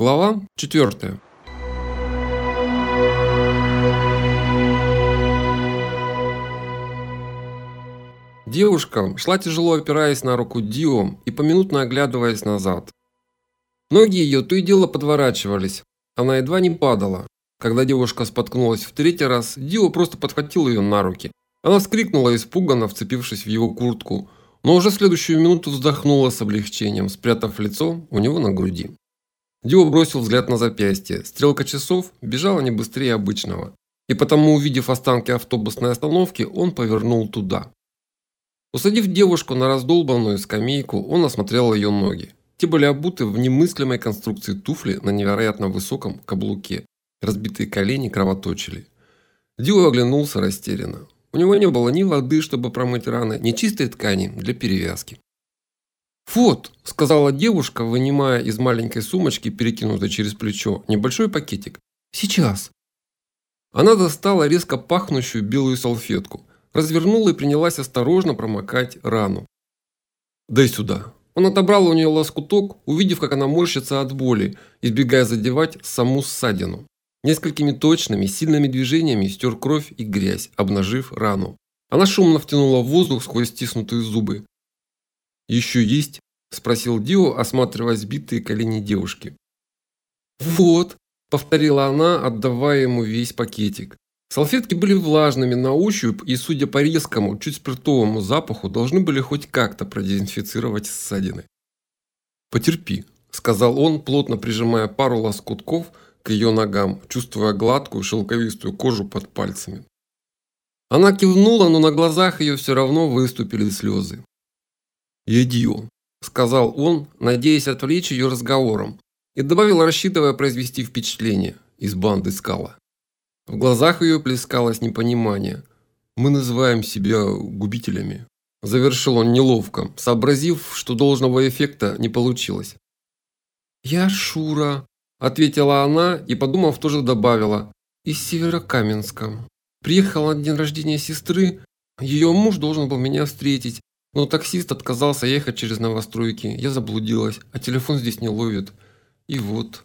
Глава 4. Девушка шла тяжело опираясь на руку Дио и поминутно оглядываясь назад. Ноги ее то и дело подворачивались, она едва не падала. Когда девушка споткнулась в третий раз, Дио просто подхватил ее на руки. Она вскрикнула испуганно, вцепившись в его куртку, но уже в следующую минуту вздохнула с облегчением, спрятав лицо у него на груди. Дио бросил взгляд на запястье. Стрелка часов бежала не быстрее обычного. И потому, увидев останки автобусной остановки, он повернул туда. Усадив девушку на раздолбанную скамейку, он осмотрел ее ноги. Те были обуты в немыслимой конструкции туфли на невероятно высоком каблуке. Разбитые колени кровоточили. Дио оглянулся растерянно. У него не было ни воды, чтобы промыть раны, ни чистой ткани для перевязки. «Вот», – сказала девушка, вынимая из маленькой сумочки, перекинутой через плечо, небольшой пакетик. «Сейчас». Она достала резко пахнущую белую салфетку, развернула и принялась осторожно промокать рану. «Дай сюда». Он отобрал у нее лоскуток, увидев, как она морщится от боли, избегая задевать саму ссадину. Несколькими точными, сильными движениями стер кровь и грязь, обнажив рану. Она шумно втянула воздух сквозь стиснутые зубы. «Еще есть?» – спросил Дио, осматривая сбитые колени девушки. «Вот», – повторила она, отдавая ему весь пакетик. Салфетки были влажными на ощупь и, судя по резкому, чуть спиртовому запаху, должны были хоть как-то продезинфицировать ссадины. «Потерпи», – сказал он, плотно прижимая пару лоскутков к ее ногам, чувствуя гладкую шелковистую кожу под пальцами. Она кивнула, но на глазах ее все равно выступили слезы. «Едио», – сказал он, надеясь отвлечь ее разговором, и добавил, рассчитывая произвести впечатление из банды скала. В глазах ее плескалось непонимание. «Мы называем себя губителями», – завершил он неловко, сообразив, что должного эффекта не получилось. «Я Шура», – ответила она и, подумав, тоже добавила, – «из Северокаменска. Приехала на день рождения сестры, ее муж должен был меня встретить, но таксист отказался ехать через новостройки. Я заблудилась, а телефон здесь не ловит. И вот.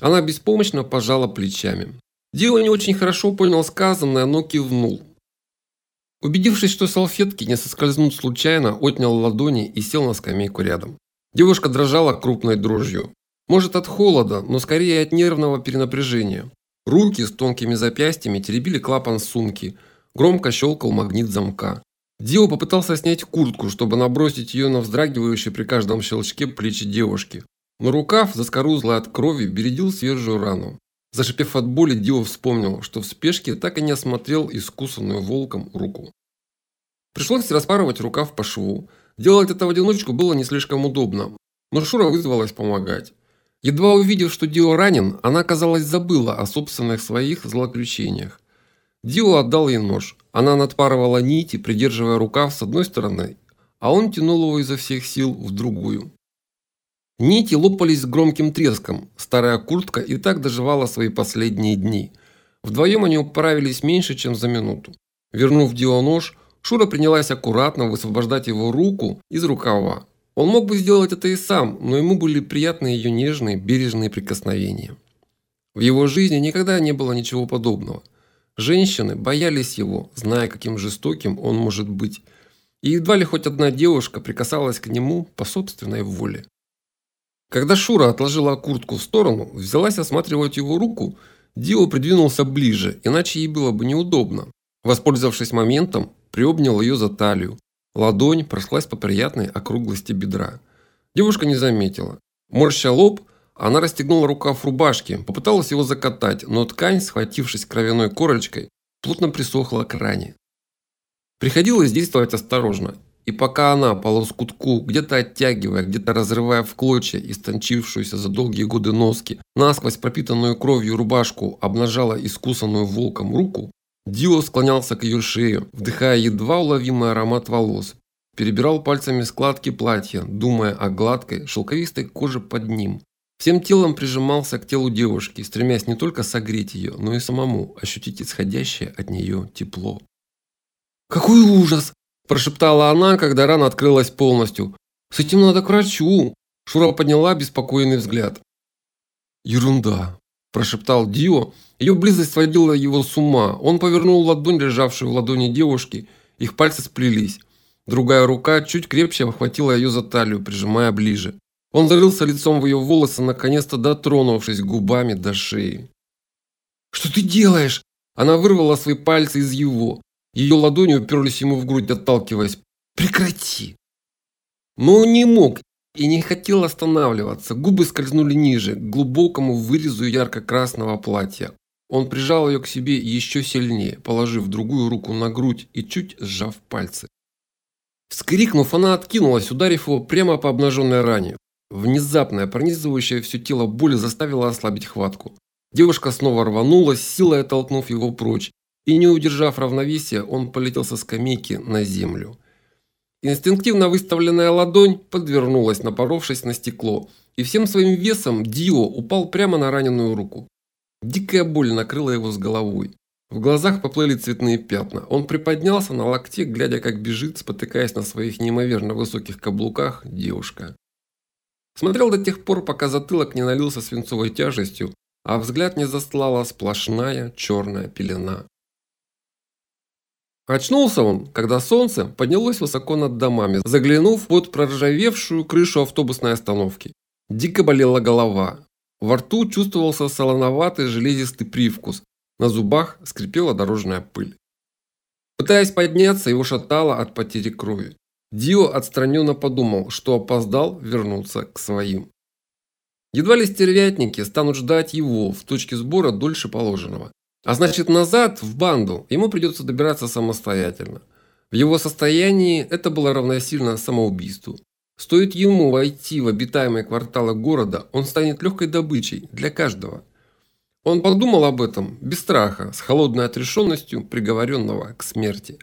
Она беспомощно пожала плечами. Дио не очень хорошо понял сказанное, но кивнул. Убедившись, что салфетки не соскользнут случайно, отнял ладони и сел на скамейку рядом. Девушка дрожала крупной дрожью. Может от холода, но скорее от нервного перенапряжения. Руки с тонкими запястьями теребили клапан сумки. Громко щелкал магнит замка. Дио попытался снять куртку, чтобы набросить ее на вздрагивающие при каждом щелчке плечи девушки. Но рукав, заскорузлый от крови, бередил свежую рану. Зашипев от боли, Дио вспомнил, что в спешке так и не осмотрел искусанную волком руку. Пришлось распарывать рукав по шву. Делать это в одиночку было не слишком удобно, но Шура вызвалась помогать. Едва увидев, что Дио ранен, она, казалось, забыла о собственных своих злоключениях. Дио отдал ей нож. Она надпарывала нити, придерживая рукав с одной стороны, а он тянул его изо всех сил в другую. Нити лопались с громким треском. Старая куртка и так доживала свои последние дни. Вдвоем они управились меньше, чем за минуту. Вернув Дио нож, Шура принялась аккуратно высвобождать его руку из рукава. Он мог бы сделать это и сам, но ему были приятны ее нежные, бережные прикосновения. В его жизни никогда не было ничего подобного. Женщины боялись его, зная, каким жестоким он может быть, и едва ли хоть одна девушка прикасалась к нему по собственной воле. Когда Шура отложила куртку в сторону, взялась осматривать его руку, Дио придвинулся ближе, иначе ей было бы неудобно. Воспользовавшись моментом, приобнял ее за талию. Ладонь прошлась по приятной округлости бедра. Девушка не заметила. Морща лоб, она расстегнула рукав рубашки, попыталась его закатать, но ткань, схватившись кровяной корочкой, плотно присохла к ране. Приходилось действовать осторожно, и пока она по лоскутку, где-то оттягивая, где-то разрывая в клочья истончившуюся за долгие годы носки, насквозь пропитанную кровью рубашку обнажала искусанную волком руку, Дио склонялся к ее шее, вдыхая едва уловимый аромат волос, перебирал пальцами складки платья, думая о гладкой, шелковистой коже под ним, Всем телом прижимался к телу девушки, стремясь не только согреть ее, но и самому ощутить исходящее от нее тепло. «Какой ужас!» – прошептала она, когда рана открылась полностью. «С этим надо к врачу!» Шура подняла беспокойный взгляд. Ерунда, прошептал Дио. Ее близость сводила его с ума. Он повернул ладонь, лежавшую в ладони девушки. Их пальцы сплелись. Другая рука чуть крепче обхватила ее за талию, прижимая ближе. Он зарылся лицом в ее волосы, наконец-то дотронувшись губами до шеи. «Что ты делаешь?» Она вырвала свои пальцы из его. Ее ладони уперлись ему в грудь, отталкиваясь. «Прекрати!» Но он не мог и не хотел останавливаться. Губы скользнули ниже, к глубокому вырезу ярко-красного платья. Он прижал ее к себе еще сильнее, положив другую руку на грудь и чуть сжав пальцы. Вскрикнув, она откинулась, ударив его прямо по обнаженной ране. Внезапная, пронизывающая все тело боль заставила ослабить хватку. Девушка снова рванулась, силой оттолкнув его прочь, и не удержав равновесия, он полетел со скамейки на землю. Инстинктивно выставленная ладонь подвернулась, напоровшись на стекло, и всем своим весом Дио упал прямо на раненую руку. Дикая боль накрыла его с головой. В глазах поплыли цветные пятна. Он приподнялся на локте, глядя, как бежит, спотыкаясь на своих неимоверно высоких каблуках, девушка. Смотрел до тех пор, пока затылок не налился свинцовой тяжестью, а взгляд не застлала сплошная черная пелена. Очнулся он, когда солнце поднялось высоко над домами, заглянув под проржавевшую крышу автобусной остановки. Дико болела голова. Во рту чувствовался солоноватый железистый привкус, на зубах скрипела дорожная пыль. Пытаясь подняться, его шатало от потери крови. Дио отстраненно подумал, что опоздал вернуться к своим. Едва ли стервятники станут ждать его в точке сбора дольше положенного. А значит, назад, в банду, ему придется добираться самостоятельно. В его состоянии это было равносильно самоубийству. Стоит ему войти в обитаемые кварталы города, он станет легкой добычей для каждого. Он подумал об этом без страха, с холодной отрешенностью приговоренного к смерти.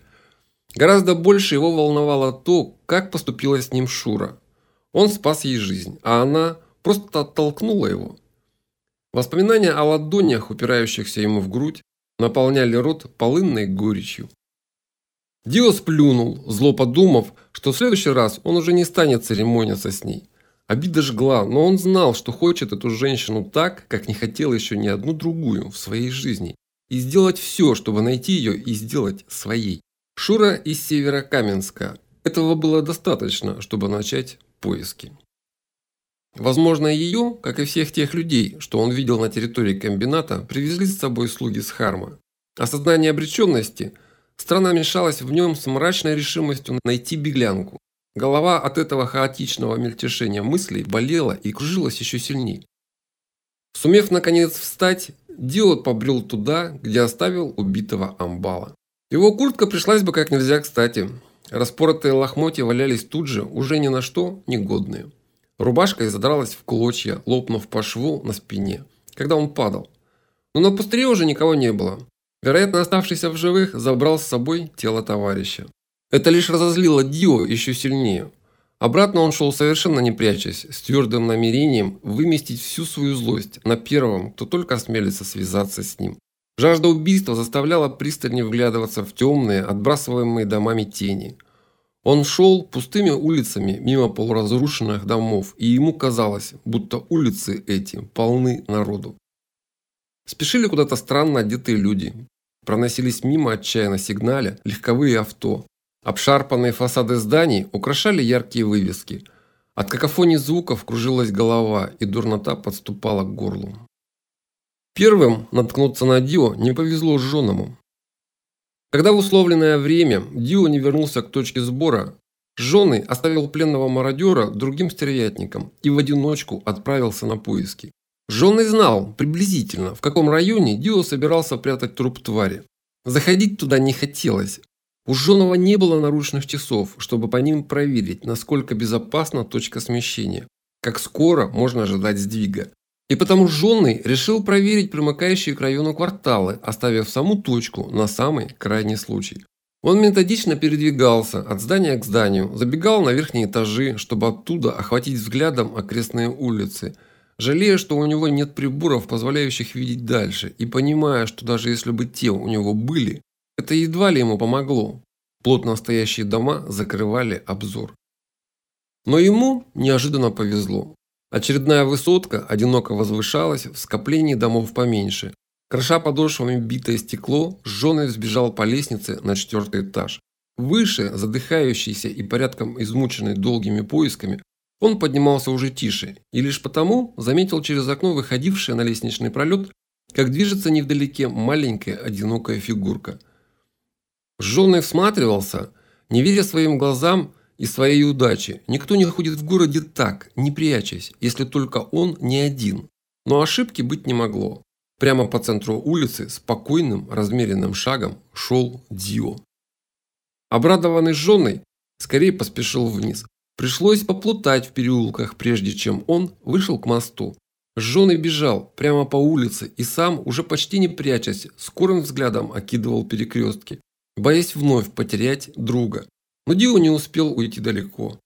Гораздо больше его волновало то, как поступила с ним Шура. Он спас ей жизнь, а она просто оттолкнула его. Воспоминания о ладонях, упирающихся ему в грудь, наполняли рот полынной горечью. Дио сплюнул, зло подумав, что в следующий раз он уже не станет церемониться с ней. Обида жгла, но он знал, что хочет эту женщину так, как не хотел еще ни одну другую в своей жизни. И сделать все, чтобы найти ее и сделать своей. Шура из Северокаменска. Этого было достаточно, чтобы начать поиски. Возможно, ее, как и всех тех людей, что он видел на территории комбината, привезли с собой слуги с Харма. Осознание обреченности странно мешалось в нем с мрачной решимостью найти беглянку. Голова от этого хаотичного мельтешения мыслей болела и кружилась еще сильнее. Сумев наконец встать, Диод побрел туда, где оставил убитого амбала. Его куртка пришлась бы как нельзя кстати. Распоротые лохмотья валялись тут же, уже ни на что негодные. Рубашка задралась в клочья, лопнув по шву на спине, когда он падал. Но на пустыре уже никого не было. Вероятно, оставшийся в живых забрал с собой тело товарища. Это лишь разозлило Дио еще сильнее. Обратно он шел совершенно не прячась, с твердым намерением выместить всю свою злость на первом, кто только осмелится связаться с ним. Жажда убийства заставляла пристальнее вглядываться в темные, отбрасываемые домами тени – он шел пустыми улицами мимо полуразрушенных домов, и ему казалось, будто улицы эти полны народу. Спешили куда-то странно одетые люди. Проносились мимо отчаянно сигналя легковые авто. Обшарпанные фасады зданий украшали яркие вывески. От какофонии звуков кружилась голова, и дурнота подступала к горлу. Первым наткнуться на Дио не повезло жженому. Когда в условленное время Дио не вернулся к точке сбора, Жены оставил пленного мародера другим стервятникам и в одиночку отправился на поиски. Жены знал приблизительно, в каком районе Дио собирался прятать труп твари. Заходить туда не хотелось. У Жонова не было наручных часов, чтобы по ним проверить, насколько безопасна точка смещения, как скоро можно ожидать сдвига. И потому Жонный решил проверить примыкающие к району кварталы, оставив саму точку на самый крайний случай. Он методично передвигался от здания к зданию, забегал на верхние этажи, чтобы оттуда охватить взглядом окрестные улицы, жалея, что у него нет приборов, позволяющих видеть дальше, и понимая, что даже если бы те у него были, это едва ли ему помогло. Плотно стоящие дома закрывали обзор. Но ему неожиданно повезло. Очередная высотка одиноко возвышалась в скоплении домов поменьше. Кроша подошвами битое стекло, Жженый взбежал по лестнице на четвертый этаж. Выше, задыхающийся и порядком измученный долгими поисками, он поднимался уже тише и лишь потому заметил через окно выходившее на лестничный пролет, как движется невдалеке маленькая одинокая фигурка. Жженый всматривался, не веря своим глазам и своей удаче. Никто не ходит в городе так, не прячась, если только он не один. Но ошибки быть не могло. Прямо по центру улицы спокойным, размеренным шагом шел Дио. Обрадованный женой, скорее поспешил вниз. Пришлось поплутать в переулках, прежде чем он вышел к мосту. Жженый бежал прямо по улице и сам, уже почти не прячась, скорым взглядом окидывал перекрестки, боясь вновь потерять друга. Но Дио не успел уйти далеко.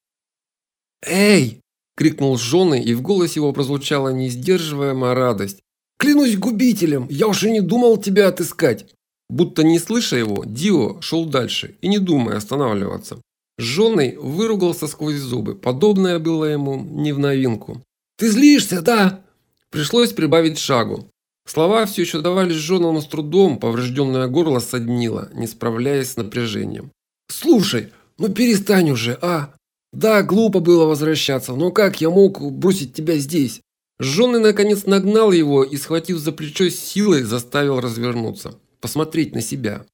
«Эй!» – крикнул Жженый, и в голосе его прозвучала несдерживаемая радость. «Клянусь губителем, я уже не думал тебя отыскать!» Будто не слыша его, Дио шел дальше и не думая останавливаться. Жженый выругался сквозь зубы. Подобное было ему не в новинку. «Ты злишься, да?» Пришлось прибавить шагу. Слова все еще давались Жженому с трудом, поврежденное горло соднило, не справляясь с напряжением. «Слушай, ну перестань уже, а? Да, глупо было возвращаться, но как я мог бросить тебя здесь?» Жженый наконец нагнал его и, схватив за плечо силой, заставил развернуться посмотреть на себя.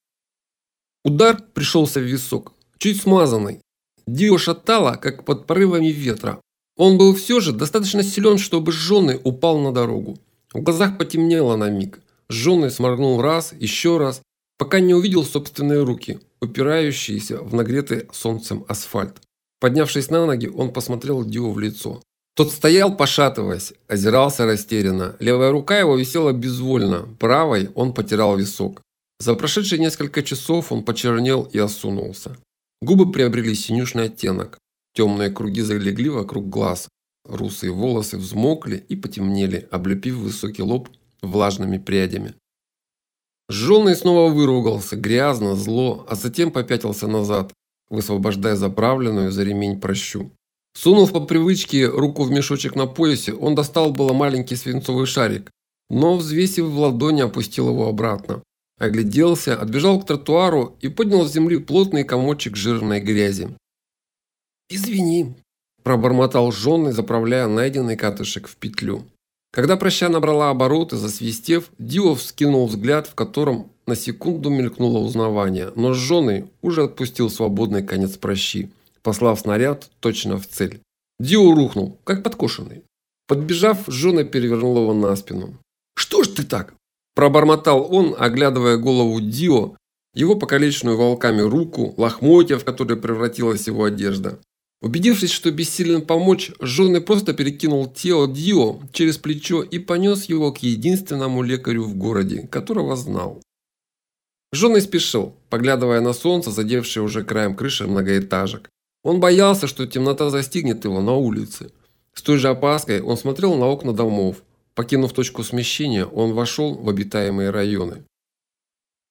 Удар пришелся в висок, чуть смазанный. Дио шатало, как под порывами ветра. Он был все же достаточно силен, чтобы Жженый упал на дорогу. В глазах потемнело на миг. Жженый сморгнул раз, еще раз, пока не увидел собственные руки, упирающиеся в нагретый солнцем асфальт. Поднявшись на ноги, он посмотрел Дио в лицо. Тот стоял, пошатываясь, озирался растерянно. Левая рука его висела безвольно, правой он потирал висок. За прошедшие несколько часов он почернел и осунулся. Губы приобрели синюшный оттенок. Темные круги залегли вокруг глаз. Русые волосы взмокли и потемнели, облепив высокий лоб влажными прядями. Жженый снова выругался, грязно, зло, а затем попятился назад, высвобождая заправленную за ремень прощу. Сунув по привычке руку в мешочек на поясе, он достал было маленький свинцовый шарик, но, взвесив в ладони, опустил его обратно. Огляделся, отбежал к тротуару и поднял с земли плотный комочек жирной грязи. «Извини», – пробормотал жженый, заправляя найденный катышек в петлю. Когда проща набрала обороты, засвистев, Дио вскинул взгляд, в котором на секунду мелькнуло узнавание, но жженый уже отпустил свободный конец прощи послав снаряд точно в цель. Дио рухнул, как подкошенный. Подбежав, Жона перевернул его на спину. «Что ж ты так?» Пробормотал он, оглядывая голову Дио, его покалеченную волками руку, лохмотья, в которые превратилась его одежда. Убедившись, что бессилен помочь, Жона просто перекинул тело Дио через плечо и понес его к единственному лекарю в городе, которого знал. Жона спешил, поглядывая на солнце, задевшее уже краем крыши многоэтажек. Он боялся, что темнота застигнет его на улице. С той же опаской он смотрел на окна домов. Покинув точку смещения, он вошел в обитаемые районы.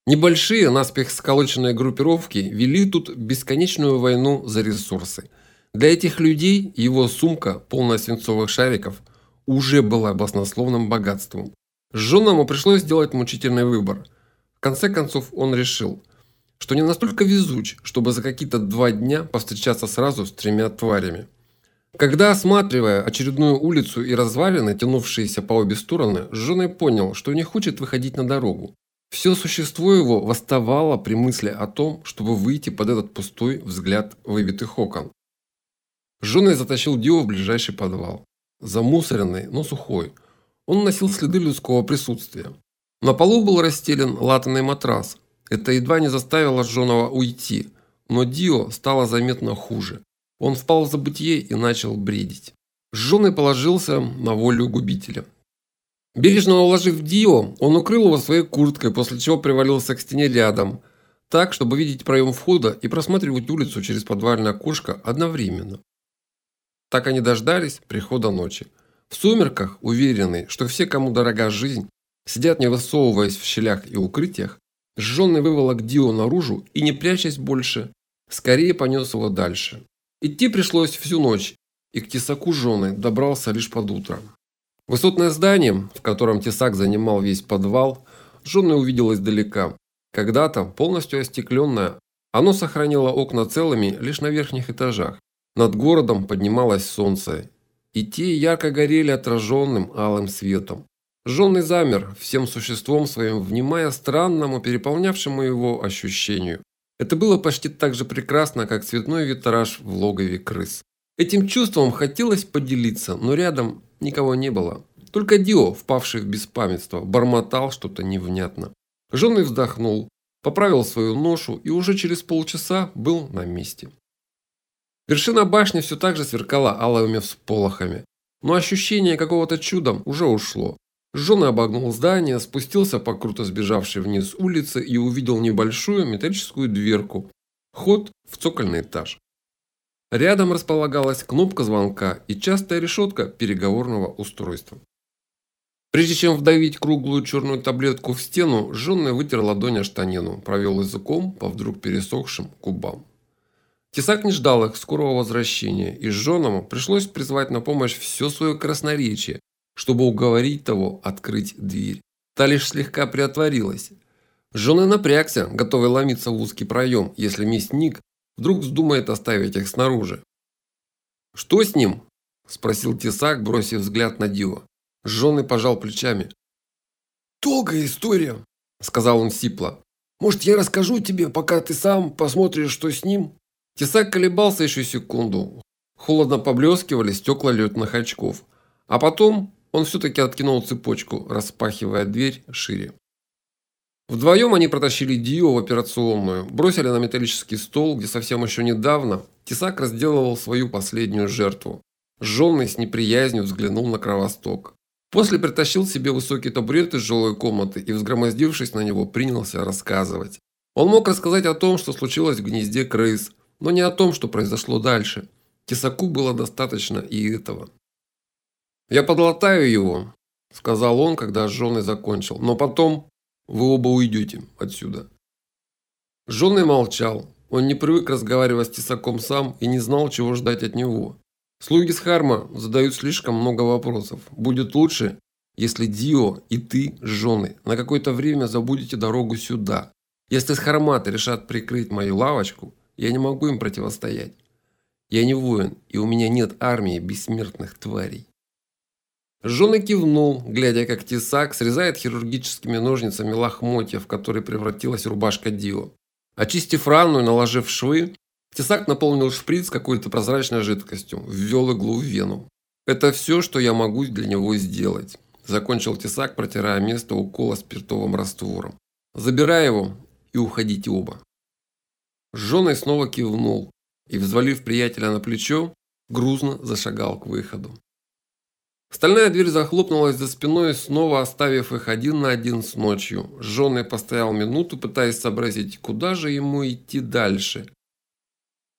Небольшие, наспех сколоченные группировки вели тут бесконечную войну за ресурсы. Для этих людей его сумка, полная свинцовых шариков, уже была баснословным богатством. Жженому пришлось сделать мучительный выбор. В конце концов он решил – что не настолько везуч, чтобы за какие-то два дня повстречаться сразу с тремя тварями. Когда, осматривая очередную улицу и развалины, тянувшиеся по обе стороны, Женой понял, что не хочет выходить на дорогу. Все существо его восставало при мысли о том, чтобы выйти под этот пустой взгляд выбитых окон. Женой затащил Дио в ближайший подвал. Замусоренный, но сухой. Он носил следы людского присутствия. На полу был расстелен латанный матрас, это едва не заставило Джонова уйти, но Дио стало заметно хуже. Он впал в забытье и начал бредить. Жженый положился на волю губителя. Бережно уложив Дио, он укрыл его своей курткой, после чего привалился к стене рядом, так, чтобы видеть проем входа и просматривать улицу через подвальное окошко одновременно. Так они дождались прихода ночи. В сумерках, уверенный, что все, кому дорога жизнь, сидят не высовываясь в щелях и укрытиях, Жженый выволок Дио наружу и, не прячась больше, скорее понес его дальше. Идти пришлось всю ночь, и к тесаку жены добрался лишь под утро. Высотное здание, в котором тесак занимал весь подвал, жены увидел издалека. Когда-то полностью остекленное, оно сохранило окна целыми лишь на верхних этажах. Над городом поднималось солнце, и те ярко горели отраженным алым светом. Жженный замер, всем существом своим внимая странному, переполнявшему его ощущению. Это было почти так же прекрасно, как цветной витраж в логове крыс. Этим чувством хотелось поделиться, но рядом никого не было. Только Дио, впавший в беспамятство, бормотал что-то невнятно. Жженый вздохнул, поправил свою ношу и уже через полчаса был на месте. Вершина башни все так же сверкала алыми всполохами, но ощущение какого-то чудом уже ушло. Жженый обогнул здание, спустился по круто сбежавшей вниз улице и увидел небольшую металлическую дверку. Ход в цокольный этаж. Рядом располагалась кнопка звонка и частая решетка переговорного устройства. Прежде чем вдавить круглую черную таблетку в стену, Жженый вытер ладонь о штанину, провел языком по вдруг пересохшим губам. Тесак не ждал их скорого возвращения, и Жженому пришлось призвать на помощь все свое красноречие, чтобы уговорить того открыть дверь. Та лишь слегка приотворилась. Жженый напрягся, готовый ломиться в узкий проем, если мясник вдруг вздумает оставить их снаружи. «Что с ним?» – спросил Тесак, бросив взгляд на Дио. Жженый пожал плечами. «Долгая история», – сказал он сипло. «Может, я расскажу тебе, пока ты сам посмотришь, что с ним?» Тесак колебался еще секунду. Холодно поблескивали стекла летных очков. А потом он все-таки откинул цепочку, распахивая дверь шире. Вдвоем они протащили Дио в операционную, бросили на металлический стол, где совсем еще недавно Тесак разделывал свою последнюю жертву. Жженный с неприязнью взглянул на кровосток. После притащил себе высокий табурет из жилой комнаты и, взгромоздившись на него, принялся рассказывать. Он мог рассказать о том, что случилось в гнезде крыс, но не о том, что произошло дальше. Тесаку было достаточно и этого. «Я подлатаю его», – сказал он, когда Жженый закончил. «Но потом вы оба уйдете отсюда». Жженый молчал. Он не привык разговаривать с Тесаком сам и не знал, чего ждать от него. Слуги с Харма задают слишком много вопросов. Будет лучше, если Дио и ты, Жженый, на какое-то время забудете дорогу сюда. Если с Хармата решат прикрыть мою лавочку, я не могу им противостоять. Я не воин, и у меня нет армии бессмертных тварей. Жена кивнул, глядя, как тесак срезает хирургическими ножницами лохмотья, в которые превратилась рубашка Дио. Очистив рану и наложив швы, тесак наполнил шприц какой-то прозрачной жидкостью, ввел иглу в вену. «Это все, что я могу для него сделать», – закончил тесак, протирая место укола спиртовым раствором. «Забирай его и уходите оба». Жженый снова кивнул и, взвалив приятеля на плечо, грузно зашагал к выходу. Стальная дверь захлопнулась за спиной, снова оставив их один на один с ночью. Жженый постоял минуту, пытаясь сообразить, куда же ему идти дальше.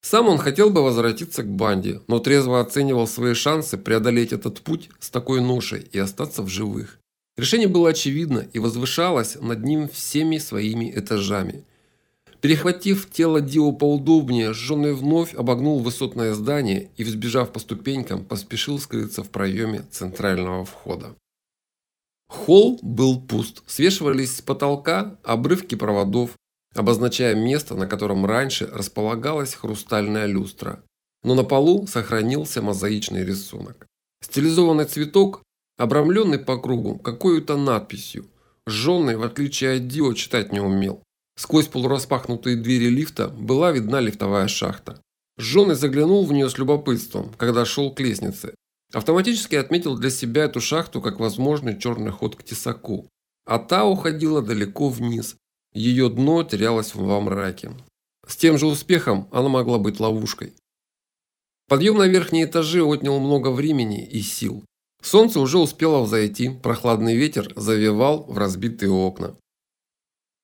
Сам он хотел бы возвратиться к банде, но трезво оценивал свои шансы преодолеть этот путь с такой ношей и остаться в живых. Решение было очевидно и возвышалось над ним всеми своими этажами – Перехватив тело Дио поудобнее, Жженый вновь обогнул высотное здание и, взбежав по ступенькам, поспешил скрыться в проеме центрального входа. Холл был пуст. Свешивались с потолка обрывки проводов, обозначая место, на котором раньше располагалась хрустальная люстра. Но на полу сохранился мозаичный рисунок. Стилизованный цветок, обрамленный по кругу какой-то надписью. Жженый, в отличие от Дио, читать не умел. Сквозь полураспахнутые двери лифта была видна лифтовая шахта. Жженый заглянул в нее с любопытством, когда шел к лестнице. Автоматически отметил для себя эту шахту как возможный черный ход к тесаку. А та уходила далеко вниз. Ее дно терялось во мраке. С тем же успехом она могла быть ловушкой. Подъем на верхние этажи отнял много времени и сил. Солнце уже успело взойти, прохладный ветер завевал в разбитые окна.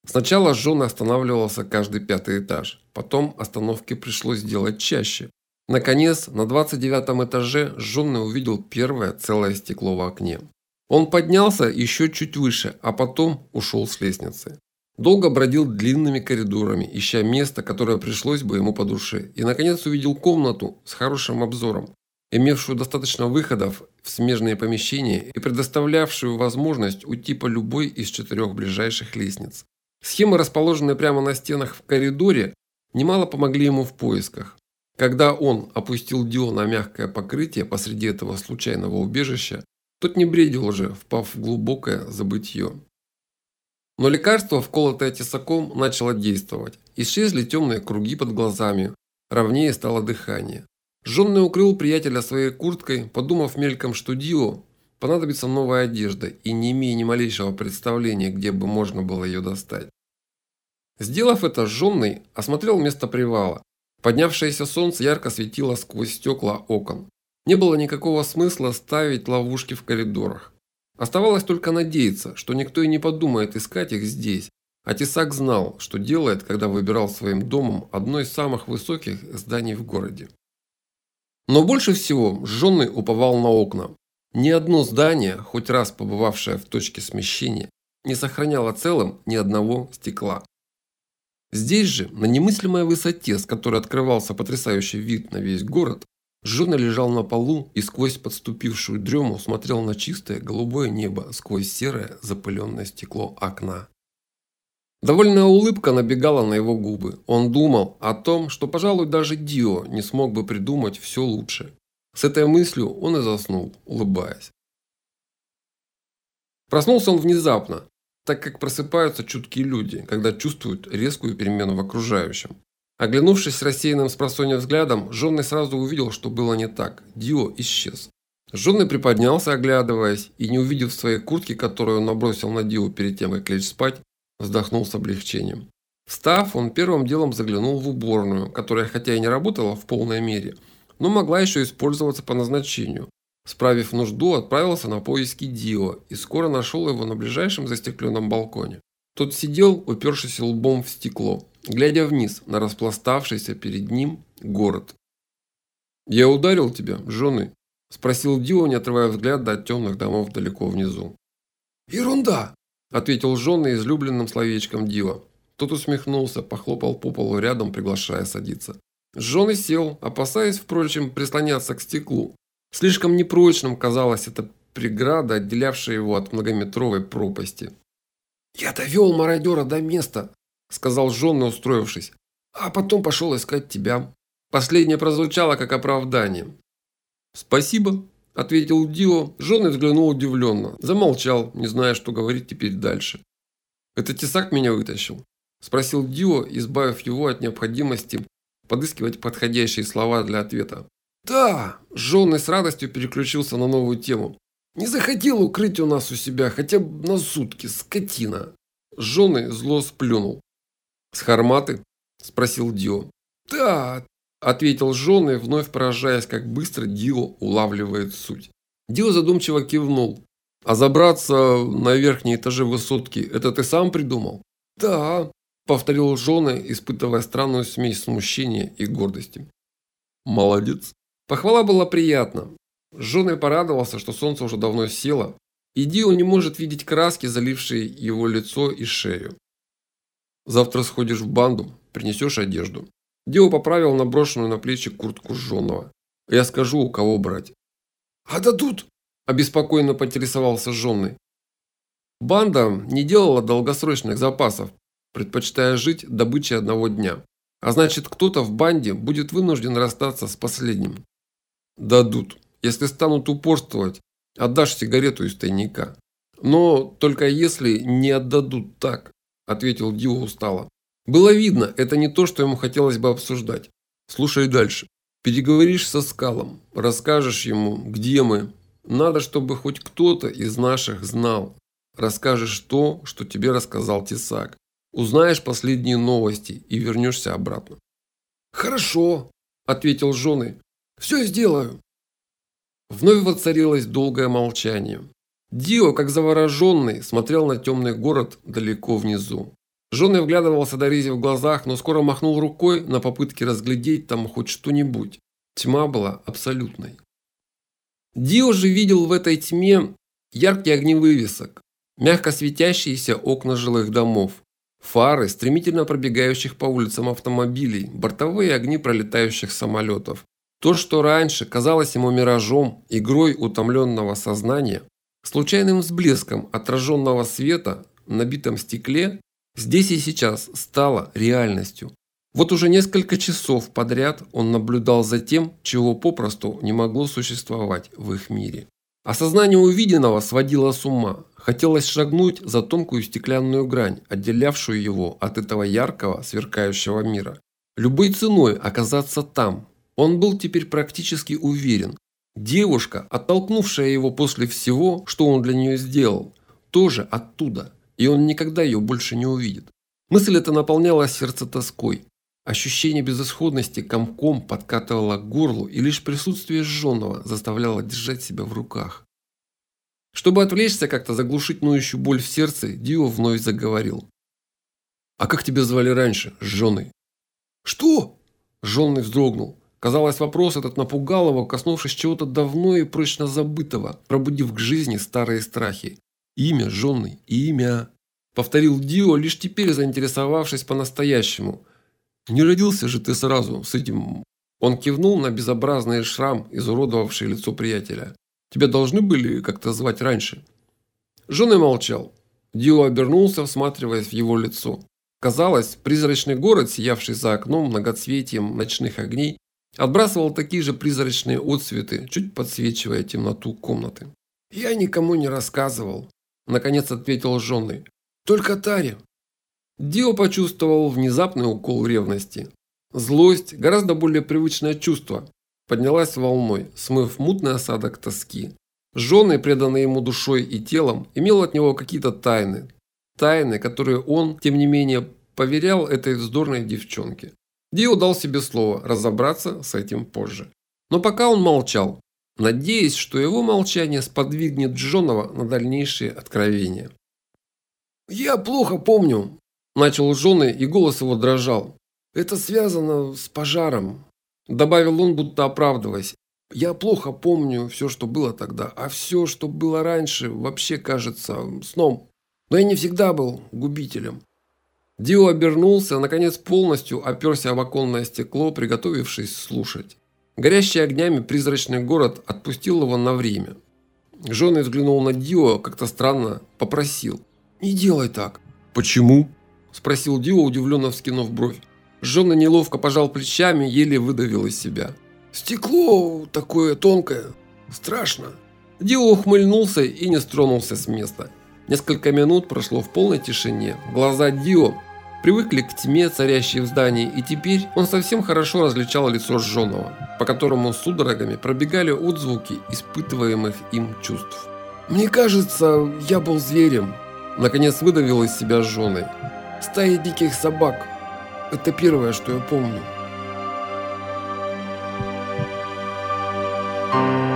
Сначала Жон останавливался каждый пятый этаж, потом остановки пришлось делать чаще. Наконец, на 29 этаже Жон увидел первое целое стекло в окне. Он поднялся еще чуть выше, а потом ушел с лестницы. Долго бродил длинными коридорами, ища место, которое пришлось бы ему по душе, и наконец увидел комнату с хорошим обзором. имевшую достаточно выходов в смежные помещения и предоставлявшую возможность уйти по любой из четырех ближайших лестниц. Схемы, расположенные прямо на стенах в коридоре, немало помогли ему в поисках. Когда он опустил Дио на мягкое покрытие посреди этого случайного убежища, тот не бредил уже, впав в глубокое забытье. Но лекарство, вколотое тесаком, начало действовать. Исчезли темные круги под глазами, ровнее стало дыхание. Жженный укрыл приятеля своей курткой, подумав мельком, что Дио понадобится новая одежда и не имея ни малейшего представления, где бы можно было ее достать. Сделав это, Жженный осмотрел место привала. Поднявшееся солнце ярко светило сквозь стекла окон. Не было никакого смысла ставить ловушки в коридорах. Оставалось только надеяться, что никто и не подумает искать их здесь. А Тесак знал, что делает, когда выбирал своим домом одно из самых высоких зданий в городе. Но больше всего Жженный уповал на окна. Ни одно здание, хоть раз побывавшее в точке смещения, не сохраняло целым ни одного стекла. Здесь же, на немыслимой высоте, с которой открывался потрясающий вид на весь город, Жженый лежал на полу и сквозь подступившую дрему смотрел на чистое голубое небо сквозь серое запыленное стекло окна. Довольная улыбка набегала на его губы. Он думал о том, что, пожалуй, даже Дио не смог бы придумать все лучше. С этой мыслью он и заснул, улыбаясь. Проснулся он внезапно, так как просыпаются чуткие люди, когда чувствуют резкую перемену в окружающем. Оглянувшись рассеянным с взглядом, Жонный сразу увидел, что было не так. Дио исчез. Жонный приподнялся, оглядываясь, и не увидев своей куртки, которую он набросил на Дио перед тем, как лечь спать, вздохнул с облегчением. Встав, он первым делом заглянул в уборную, которая хотя и не работала в полной мере, но могла еще использоваться по назначению. Справив нужду, отправился на поиски Дио и скоро нашел его на ближайшем застекленном балконе. Тот сидел, упершись лбом в стекло, глядя вниз на распластавшийся перед ним город. «Я ударил тебя, жены?» – спросил Дио, не отрывая взгляд от темных домов далеко внизу. «Ерунда!» ответил Жонный излюбленным словечком Дива. Тот усмехнулся, похлопал по полу рядом, приглашая садиться. И сел, опасаясь, впрочем, прислоняться к стеклу. Слишком непрочным казалась эта преграда, отделявшая его от многометровой пропасти. «Я довел мародера до места», – сказал Жон, устроившись. «А потом пошел искать тебя». Последнее прозвучало как оправдание. «Спасибо», – ответил Дио. Жен взглянул удивленно. Замолчал, не зная, что говорить теперь дальше. «Это тесак меня вытащил?» – спросил Дио, избавив его от необходимости подыскивать подходящие слова для ответа. «Да!» – Жен с радостью переключился на новую тему. «Не захотел укрыть у нас у себя хотя бы на сутки, скотина!» Жены зло сплюнул. «С Харматы?» – спросил Дио. «Да, ответил Жон вновь поражаясь, как быстро Дио улавливает суть. Дио задумчиво кивнул. А забраться на верхние этажи высотки – это ты сам придумал? Да, повторил Жона, испытывая странную смесь смущения и гордости. Молодец. Похвала была приятна. Жона порадовался, что солнце уже давно село, и Дио не может видеть краски, залившие его лицо и шею. Завтра сходишь в банду, принесешь одежду. Дио поправил наброшенную на плечи куртку жженого. «Я скажу, у кого брать». «А дадут?» – обеспокоенно поинтересовался жженый. Банда не делала долгосрочных запасов, предпочитая жить добычей одного дня. А значит, кто-то в банде будет вынужден расстаться с последним. Дадут. Если станут упорствовать, отдашь сигарету из тайника. Но только если не отдадут так, ответил Дио устало. Было видно, это не то, что ему хотелось бы обсуждать. Слушай дальше. Переговоришь со Скалом, расскажешь ему, где мы. Надо, чтобы хоть кто-то из наших знал. Расскажешь то, что тебе рассказал Тесак. Узнаешь последние новости и вернешься обратно. Хорошо, ответил жены. Все сделаю. Вновь воцарилось долгое молчание. Дио, как завороженный, смотрел на темный город далеко внизу. Жены вглядывался до Ризи в глазах, но скоро махнул рукой на попытки разглядеть там хоть что-нибудь. Тьма была абсолютной. Дио же видел в этой тьме яркие огни вывесок, мягко светящиеся окна жилых домов, фары стремительно пробегающих по улицам автомобилей, бортовые огни пролетающих самолетов. То, что раньше казалось ему миражом, игрой утомленного сознания, случайным взблеском отраженного света на битом стекле, здесь и сейчас стало реальностью. Вот уже несколько часов подряд он наблюдал за тем, чего попросту не могло существовать в их мире. Осознание увиденного сводило с ума. Хотелось шагнуть за тонкую стеклянную грань, отделявшую его от этого яркого, сверкающего мира. Любой ценой оказаться там. Он был теперь практически уверен. Девушка, оттолкнувшая его после всего, что он для нее сделал, тоже оттуда, и он никогда ее больше не увидит. Мысль эта наполняла сердце тоской. Ощущение безысходности комком подкатывало к горлу, и лишь присутствие жженого заставляло держать себя в руках. Чтобы отвлечься, как-то заглушить ноющую боль в сердце, Дио вновь заговорил. «А как тебя звали раньше, жженый?» «Что?» Жженый вздрогнул. Казалось, вопрос этот напугал его, коснувшись чего-то давно и прочно забытого, пробудив к жизни старые страхи. «Имя, жженый, имя!» Повторил Дио, лишь теперь заинтересовавшись по-настоящему – не родился же ты сразу с этим. Он кивнул на безобразный шрам, изуродовавший лицо приятеля. Тебя должны были как-то звать раньше. Жены молчал. Дио обернулся, всматриваясь в его лицо. Казалось, призрачный город, сиявший за окном многоцветием ночных огней, отбрасывал такие же призрачные отсветы, чуть подсвечивая темноту комнаты. «Я никому не рассказывал», – наконец ответил жены. «Только Таре. Дио почувствовал внезапный укол ревности. Злость, гораздо более привычное чувство, поднялась волной, смыв мутный осадок тоски. Жены, преданные ему душой и телом, имел от него какие-то тайны. Тайны, которые он, тем не менее, поверял этой вздорной девчонке. Дио дал себе слово разобраться с этим позже. Но пока он молчал, надеясь, что его молчание сподвигнет Джонова на дальнейшие откровения. «Я плохо помню, Начал жены, и голос его дрожал. «Это связано с пожаром», – добавил он, будто оправдываясь. «Я плохо помню все, что было тогда, а все, что было раньше, вообще кажется сном. Но я не всегда был губителем». Дио обернулся, наконец полностью оперся об оконное стекло, приготовившись слушать. Горящий огнями призрачный город отпустил его на время. Жены взглянул на Дио, как-то странно, попросил. «Не делай так». «Почему?» Спросил Дио, удивленно вскинув бровь. Жена неловко пожал плечами, еле выдавил из себя. «Стекло такое тонкое. Страшно». Дио ухмыльнулся и не стронулся с места. Несколько минут прошло в полной тишине. Глаза Дио привыкли к тьме, царящей в здании, и теперь он совсем хорошо различал лицо Жженого, по которому судорогами пробегали отзвуки испытываемых им чувств. «Мне кажется, я был зверем», – наконец выдавил из себя Жженый стаи диких собак. Это первое, что я помню. Thank you.